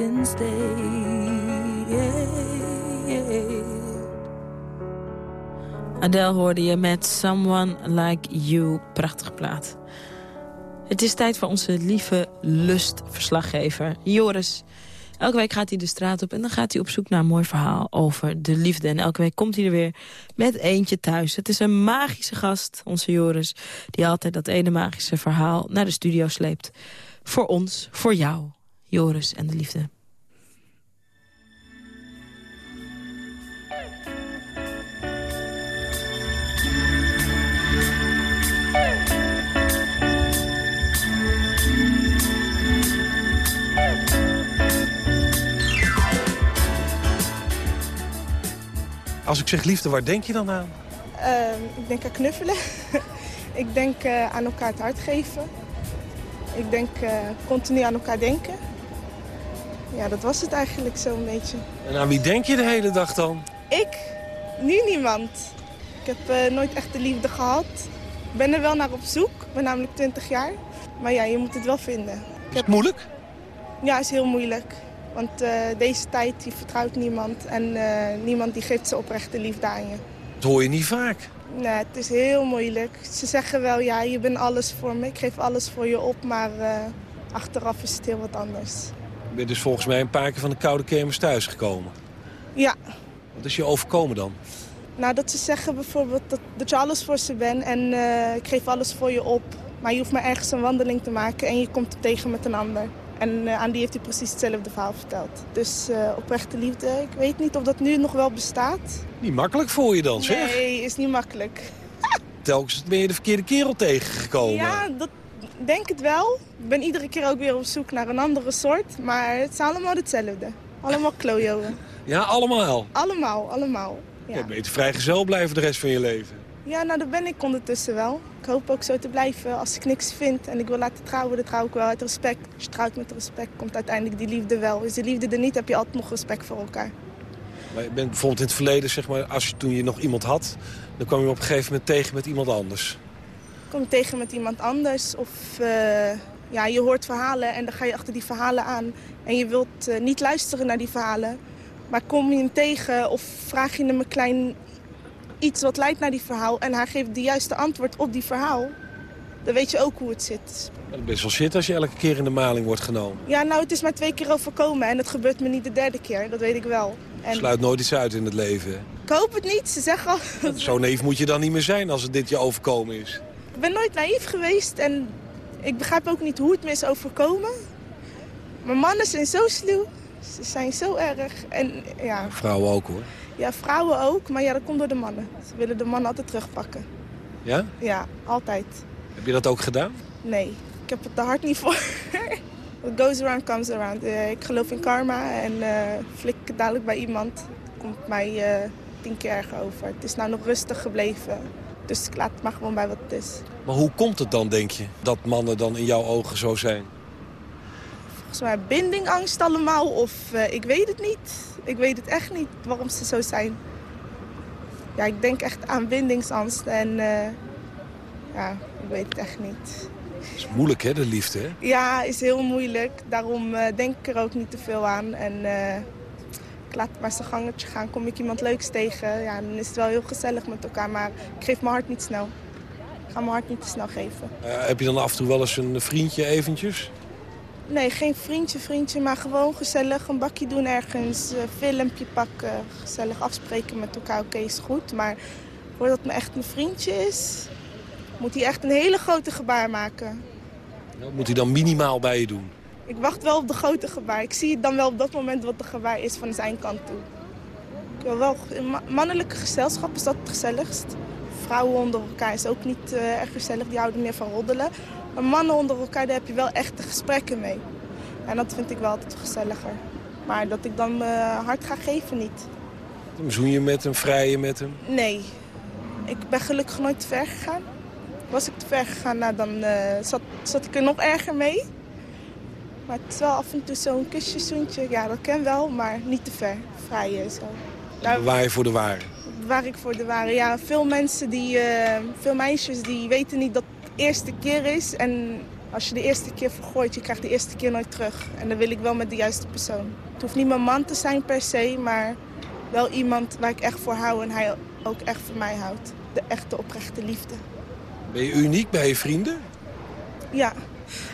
instead. Adele hoorde je met Someone Like You. Prachtige plaat. Het is tijd voor onze lieve lustverslaggever Joris. Elke week gaat hij de straat op en dan gaat hij op zoek naar een mooi verhaal over de liefde. En elke week komt hij er weer met eentje thuis. Het is een magische gast, onze Joris, die altijd dat ene magische verhaal naar de studio sleept. Voor ons, voor jou, Joris en de liefde. Als ik zeg liefde, waar denk je dan aan? Ehm, ik denk aan knuffelen. ik denk eh, aan elkaar het hart geven. Ik denk eh, continu aan elkaar denken. Ja, dat was het eigenlijk zo'n beetje. En aan wie denk je de hele dag dan? Ik? Nu niemand. Ik heb eh, nooit echt de liefde gehad. Ik ben er wel naar op zoek. Ik ben namelijk 20 jaar. Maar ja, je moet het wel vinden. Ik Is het moeilijk? Ja, is heel moeilijk. Want eh, deze tijd, je vertrouwt niemand. En eh, niemand die geeft zijn oprechte liefde aan je. Dat hoor je niet vaak. Nee, het is heel moeilijk. Ze zeggen wel, ja, je bent alles voor me. Ik geef alles voor je op, maar achteraf is het heel wat anders. Je bent dus volgens mij een paar keer van de koude kermis thuisgekomen. Ja, Wat is je overkomen dan? nou dat ze zeggen bijvoorbeeld dat, dat je alles voor ze bent en eh, ik geef alles voor je op. Maar je hoeft maar ergens een wandeling te maken en je komt er tegen met een ander. En eh, aan die heeft hij precies hetzelfde verhaal verteld. Dus eh, oprechte liefde, ik weet niet of dat nu nog wel bestaat. Niet makkelijk voor je dan, zeg. Nee, is niet makkelijk. Telkens ben je de verkeerde kerel tegengekomen. Ja, dat denk het wel. Ik ben iedere keer ook weer op zoek naar een andere soort. Maar het is allemaal hetzelfde. Allemaal klojoen. Ja, allemaal. Allemaal, allemaal. Je Ja. ja. beter vrijgezel blijven de rest van je leven. ja, nou dat ben ik ondertussen wel. Ik hoop ook zo te blijven. Als ik niks vind en ik wil laten trouwen, dan trouw ik wel uit respect. Als je trouwt met respect, komt uiteindelijk die liefde wel. Is die liefde er niet, heb je altijd nog respect voor elkaar. Maar je bent bijvoorbeeld in het verleden, zeg maar, als je, toen je nog iemand had... dan kwam je op een gegeven moment tegen met iemand anders. Kom je tegen met iemand anders of eh, ja, je hoort verhalen en dan ga je achter die verhalen aan. En je wilt eh, niet luisteren naar die verhalen. Maar kom je hem tegen of vraag je hem een klein iets wat leidt naar die verhaal... en hij geeft de juiste antwoord op die verhaal... dan weet je ook hoe het zit. Dat is best wel shit als je elke keer in de maling wordt genomen. Ja, nou, het is maar twee keer overkomen en het gebeurt me niet de derde keer. Dat weet ik wel. En Sluit nooit iets uit in het leven. ik hoop het niet. Ze zeggen al... Zo naïef moet je dan niet meer zijn als het dit je overkomen is. Ik ben nooit naïef geweest en ik begrijp ook niet hoe het me is overkomen. Maar mannen zijn zo sluw. Ze zijn zo erg. En ja, Vrouwen ook hoor. ja, vrouwen ook. Maar ja, dat komt door de mannen. Ze willen de mannen altijd terugpakken. Ja? Ja, altijd. Heb je dat ook gedaan? Nee, ik heb het te hard niet voor. What goes around comes around. Eh, ik geloof in karma en eh flik dadelijk bij iemand. komt mij eh, tien keer erger over. Het is nou nog rustig gebleven. Dus ik laat het maar gewoon bij wat het is. Maar hoe komt het dan, denk je, dat mannen dan in jouw ogen zo zijn? Volgens mij bindingangst allemaal of eh, ik weet het niet. Ik weet het echt niet waarom ze zo zijn. Ja, ik denk echt aan bindingsangst en eh, ja, ik weet het echt niet. Het is moeilijk hè, de liefde hè? Ja, is heel moeilijk. Daarom eh, denk ik er ook niet te veel aan. En ik laat het maar zijn gangetje gaan. Kom ik iemand leuks tegen, ja, dan is het wel heel gezellig met elkaar. Maar ik geef mijn hart niet snel. Ik ga mijn hart niet te snel geven. Eh, heb je dan af en toe wel eens een vriendje eventjes? Nee, geen vriendje, vriendje, maar gewoon gezellig een bakje doen ergens. Een filmpje pakken, gezellig afspreken met elkaar. Oké, is goed. Maar voordat het me echt een vriendje is, moet hij echt een hele grote gebaar maken. Dat moet hij dan minimaal bij je doen. Ik wacht wel op de grote gebaar. Ik zie dan wel op dat moment wat de gebaar is van zijn kant toe. Ik wil wel, mannelijke gezelschap is dat het gezelligst. Vrouwen onder elkaar is ook niet eh, erg gezellig, die houden meer van roddelen. Maar mannen onder elkaar, daar heb je wel echte gesprekken mee. En dat vind ik wel altijd gezelliger. Maar dat ik dan mijn hart ga geven, niet. Dan zoen je met hem, vrij je met hem. Nee, ik ben gelukkig nooit te ver gegaan. Was ik te ver gegaan, nou, dan eh, zat, zat ik er nog erger mee. Maar het is wel af en toe zo'n kusje, zoentje. Ja, dat ken wel, maar niet te ver. Vrij en zo. Daar Waar je voor de ware. waar ik voor de ware. Ja, veel mensen, die, eh, veel meisjes, die weten niet dat het de eerste keer is. En als je de eerste keer vergooit, je krijgt de eerste keer nooit terug. En dan wil ik wel met de juiste persoon. Het hoeft niet mijn man te zijn per se, maar wel iemand waar ik echt voor hou en hij ook echt voor mij houdt. De echte oprechte liefde. Ben je uniek bij je vrienden? Ja,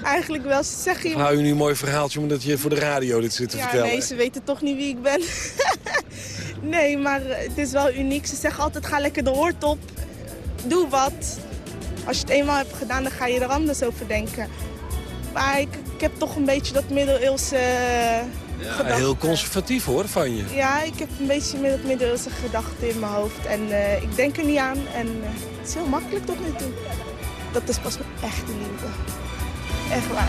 eigenlijk wel. Ze zeggen je... hou je nu een mooi verhaaltje omdat je voor de radio dit zit te Ja, vertellen? nee, ze weten toch niet wie ik ben. nee, maar eh, het is wel uniek. Ze zeggen altijd, ga lekker de hoort op. Doe wat. Als je het eenmaal hebt gedaan, dan ga je er anders over denken. Maar ik, ik heb toch een beetje dat middeleeuwse eh, Ja, heel conservatief hoor, van je. Ja, ik heb een beetje dat middeleeuwse gedachte in mijn hoofd. En eh, ik denk er niet aan. En het is heel makkelijk tot nu toe. Dat is pas mijn echte liefde. Echt waar.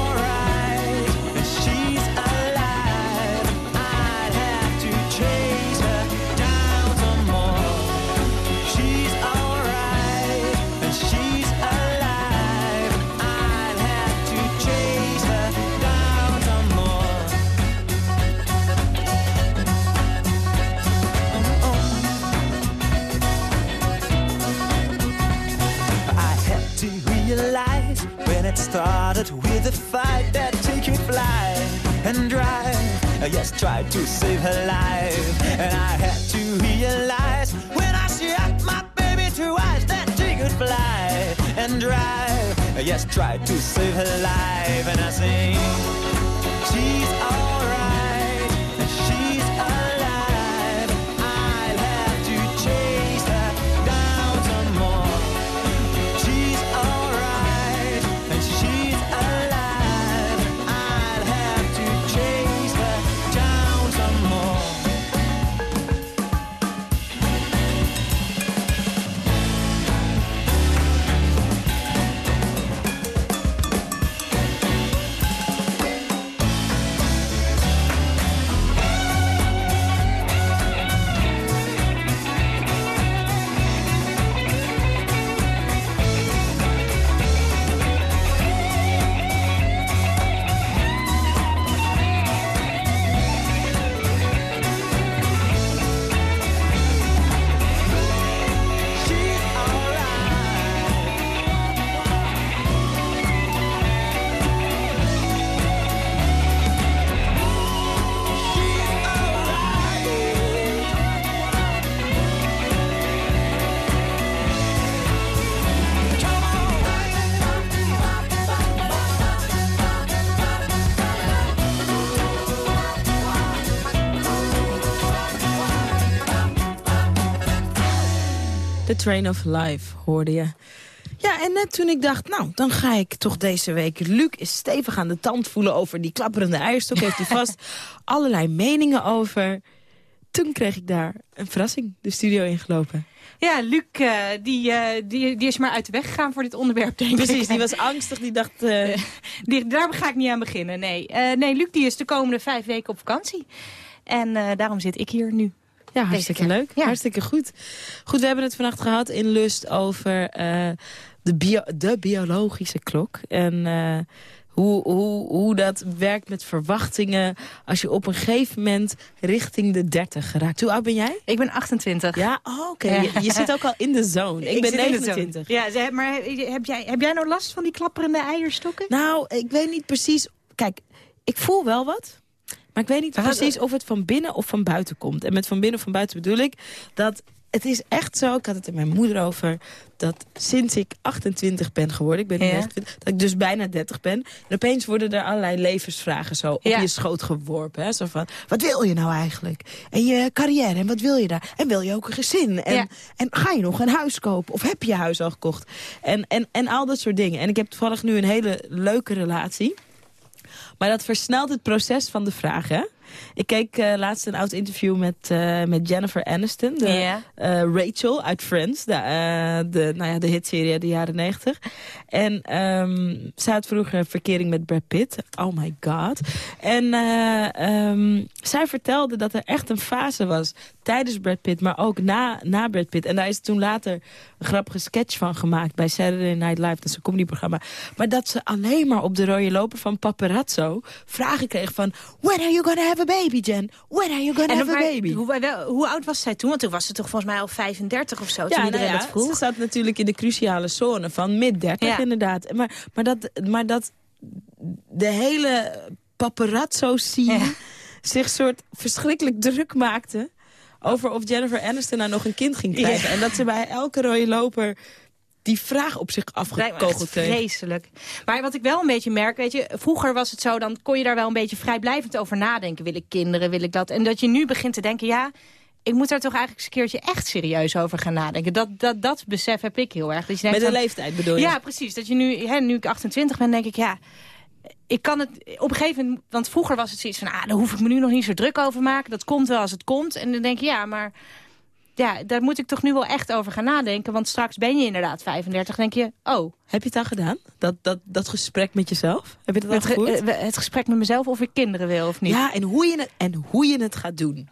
started with a fight that she could fly and drive. Yes, tried to save her life. And I had to realize when I shot my baby eyes that she could fly and drive. Yes, tried to save her life. And I sing, she's alright, Train of Life hoorde je. Ja, en net toen ik dacht, nou, dan ga ik toch deze week... Luc is stevig aan de tand voelen over die klapperende eierstok. Heeft hij vast allerlei meningen over. Toen kreeg ik daar een verrassing de studio ingelopen. Ja, Luc uh, die, uh, die, die is maar uit de weg gegaan voor dit onderwerp, denk Precies, ik. Precies, die was angstig. Die dacht... Uh... die, daar ga ik niet aan beginnen, nee. nee, Luc die is de komende vijf weken op vakantie. En daarom zit ik hier nu. Ja, hartstikke leuk. Ja. Hartstikke goed. Goed, we hebben het vannacht gehad in Lust over de, bio de biologische klok. En uh, hoe, hoe, hoe dat werkt met verwachtingen als je op een gegeven moment richting de 30 geraakt. Hoe oud ben jij? Ik ben 28. Ja, oh, oké. Okay. Ja. Je, je, zit ook al in de zone. Ik, ik ben 29. Ja, maar heb jij, heb jij nou last van die klapperende eierstokken? Nou, ik weet niet precies... Kijk, ik voel wel wat. Maar ik weet niet precies of het van binnen of van buiten komt. En met van binnen of van buiten bedoel ik dat het is echt zo, ik had het met mijn moeder over... dat sinds ik 28 ben geworden, ik ben ja. 29, dat ik dus bijna 30 ben... en opeens worden er allerlei levensvragen zo op ja. je schoot geworpen. Hè? Zo van, wat wil je nou eigenlijk? En je carrière, en wat wil je daar? En wil je ook een gezin? En, ja. en ga je nog een huis kopen? Of heb je je huis al gekocht? En, en, en al dat soort dingen. En ik heb toevallig nu een hele leuke relatie... Maar dat versnelt het proces van de vraag, hè? Ik keek uh, laatst een oud interview met, uh, met Jennifer Aniston. De, yeah. uh, Rachel uit Friends. De, de, nou ja, de hitserie uit de jaren negentig. En um, zij had vroeger een verkering met Brad Pitt. Oh my god. En um, zij vertelde dat er echt een fase was tijdens Brad Pitt, maar ook na, na Brad Pitt. En daar is toen later een grappige sketch van gemaakt bij Saturday Night Live. Dat is een comedyprogramma. Maar dat ze alleen maar op de rode loper van Paparazzo vragen kreeg van... When are you gonna have a baby, Jen? When are you gonna en have a baby? Hoe, oud was zij toen? Want toen was ze toch volgens mij al 35 of zo, ja, toen iedereen nou ja, dat vroeg. Ze zat natuurlijk in de cruciale zone van mid-30 ja. inderdaad. Maar, maar, dat, maar dat de hele paparazzo-scene ja. zich soort verschrikkelijk druk maakte over of Jennifer Aniston nou nog een kind ging krijgen. Ja. En dat ze bij elke rode loper die vraag op zich afgekogeld. Vreselijk. Maar wat ik wel een beetje merk, weet je, vroeger was het zo, dan kon je daar wel een beetje vrijblijvend over nadenken. Wil ik kinderen, wil ik dat? En dat je nu begint te denken, ja, ik moet daar toch eigenlijk eens een keertje echt serieus over gaan nadenken. Dat, dat, dat besef heb ik heel erg. Dat je denkt Met de leeftijd bedoel je? Ja, precies. Dat je nu, hè, nu ik 28 ben, denk ik, ja, ik kan het op een gegeven moment... Want vroeger was het zoiets van, ah, daar hoef ik me nu nog niet zo druk over maken. Dat komt wel als het komt. En dan denk je, ja, maar ja, daar moet ik toch nu wel echt over gaan nadenken. Want straks ben je inderdaad 35. denk je, oh. Heb je het al gedaan? Dat, dat, dat gesprek met jezelf? Heb je dat al het, gevoerd? ge het gesprek met mezelf of ik kinderen wil of niet. Ja, en hoe je het, en hoe je het gaat doen.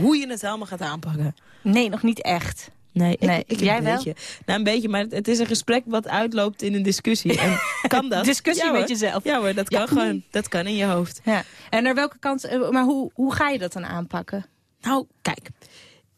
Hoe je het allemaal gaat aanpakken. Nee, nog niet echt. Nee, ik, nee. ik jij een wel? beetje. Nou, een beetje, maar het is een gesprek wat uitloopt in een discussie. En kan dat? Discussie ja, met jezelf. Ja hoor, dat kan Ja. gewoon. Dat kan in je hoofd. Ja. En naar welke kant, eh, maar hoe, hoe ga je dat dan aanpakken? Nou, kijk.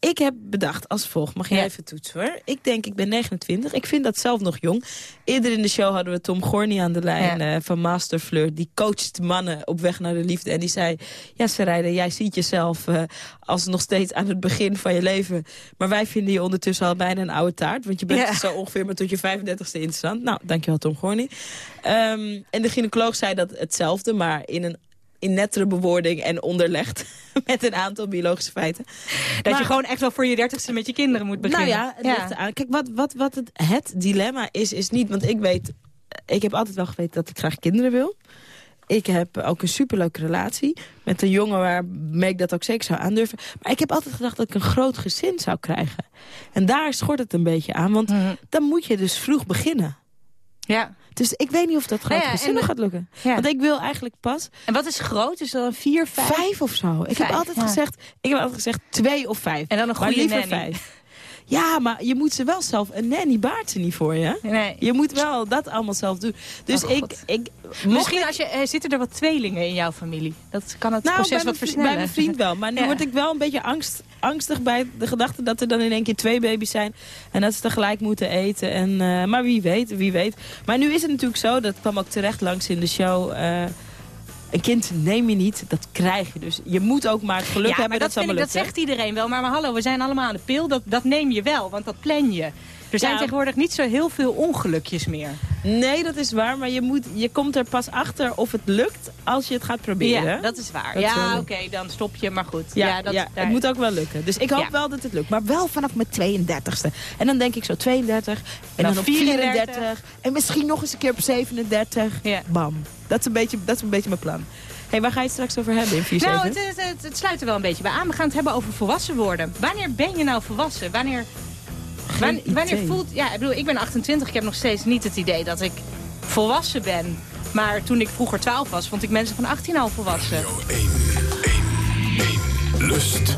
Ik heb bedacht als volgt. Mag je Ja. even toetsen hoor. Ik denk, ik ben 29. Ik vind dat zelf nog jong. Eerder in de show hadden we Tom Gorny aan de lijn eh, van Master Flirt. Die coacht mannen op weg naar de liefde. En die zei, ja Sarayda, jij ziet jezelf eh, als nog steeds aan het begin van je leven. Maar wij vinden je ondertussen al bijna een oude taart. Want je bent Ja. zo ongeveer maar tot je 35ste interessant. Nou, dankjewel Tom Gorny. Ehm, en de gynaecoloog zei dat hetzelfde, maar in een in nettere bewoording en onderlegd met een aantal biologische feiten. Dat Maar- je gewoon echt wel voor je dertigste met je kinderen moet beginnen. nou ja, het ligt eraan. Kijk, wat, wat, wat het, het dilemma is, is niet... Want ik weet, ik heb altijd wel geweten dat ik graag kinderen wil. Ik heb ook een superleuke relatie met een jongen waarmee ik dat ook zeker zou aandurven. Maar ik heb altijd gedacht dat ik een groot gezin zou krijgen. En daar schort het een beetje aan, want dan moet je dus vroeg beginnen. Ja. Dus ik weet niet of dat Nou ja, nog de- gaat lukken. Ja. Want ik wil eigenlijk pas En wat is groot? Is dat een vier, vijf? vijf of zo. Ik Vijf, heb altijd ja. gezegd, ik heb altijd gezegd twee of vijf. En dan een maar goede liever nanny. vijf. Ja, maar je moet ze wel zelf... Een nanny baart ze niet voor je. Nee. Je moet wel dat allemaal zelf doen. Dus Oh, ik, ik... Misschien ik- als je, eh, zitten er wat tweelingen in jouw familie. Dat kan het nou, proces wat versnellen. bij mijn vriend wel. Maar nu Ja. word ik wel een beetje angst, angstig bij de gedachte dat er dan in één keer twee baby's zijn. En dat ze tegelijk moeten eten. En, eh, maar wie weet, wie weet. Maar nu is het natuurlijk zo, dat kwam ook terecht langs in de show... eh, een kind neem je niet, dat krijg je. Dus je moet ook maar het geluk ja, hebben maar dat, dat, vind ik, dat zegt iedereen wel. Maar, maar hallo, we zijn allemaal aan de pil. Dat, dat neem je wel, want dat plan je. Er zijn Ja. tegenwoordig niet zo heel veel ongelukjes meer. Nee, dat is waar, maar je, moet, je komt er pas achter of het lukt als je het gaat proberen. Ja, dat is waar. Dat ja, wel- oké, dan stop je, maar goed. Ja, Ja, dat, ja, daar- het moet ook wel lukken. Dus ik hoop wel dat het lukt. Maar wel vanaf mijn 32ste. En dan denk ik zo 32. En Dan dan op 34. 34. En misschien nog eens een keer op 37. Bam. Dat is, een beetje, dat is een beetje mijn plan. hey, waar ga je het straks over hebben in 4 Nou, het, het, het, het sluit er wel een beetje bij aan. We gaan het hebben over volwassen worden. Wanneer ben je nou volwassen? Wanneer, idee. wanneer voelt... Ja, ik bedoel, ik ben 28. Ik heb nog steeds niet het idee dat ik volwassen ben. Maar toen ik vroeger 12 was, vond ik mensen van 18 al volwassen. Lust.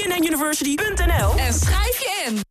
bnnuniversity.nl. En schrijf je in.